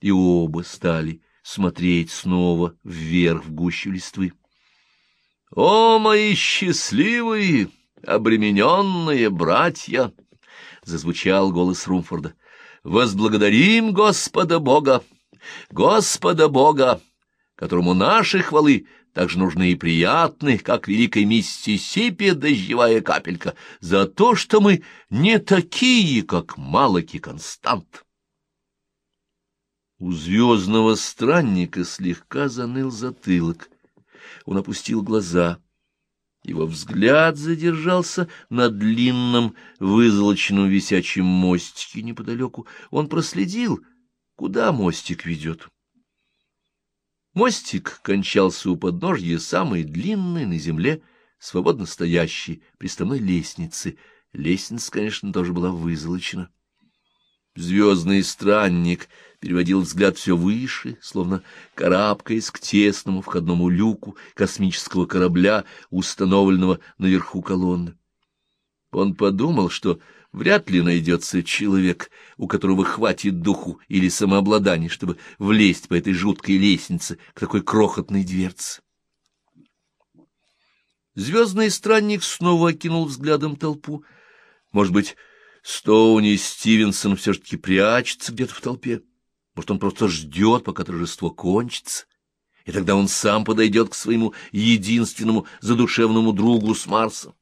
и оба стали смотреть снова вверх в гущу листвы. — О, мои счастливые, обремененные братья! — зазвучал голос Румфорда. — Возблагодарим Господа Бога! Господа Бога, которому наши хвалы так же нужны и приятны, как великой Миссисипи дождевая капелька, за то, что мы не такие, как Малаки Констант. У звездного странника слегка заныл затылок. Он опустил глаза. Его взгляд задержался на длинном, вызолоченном висячем мостике неподалеку. Он проследил, куда мостик ведет. Мостик кончался у подножья самой длинной на земле, свободно стоящей приставной лестницы. Лестница, конечно, тоже была вызолочена. Звездный странник переводил взгляд все выше, словно карабкаясь к тесному входному люку космического корабля, установленного наверху колонны. Он подумал, что вряд ли найдется человек, у которого хватит духу или самообладания, чтобы влезть по этой жуткой лестнице к такой крохотной дверце. Звездный странник снова окинул взглядом толпу. Может быть, Стоуни Стивенсон все-таки прячется где-то в толпе? Может, он просто ждет, пока торжество кончится? И тогда он сам подойдет к своему единственному задушевному другу с Марса.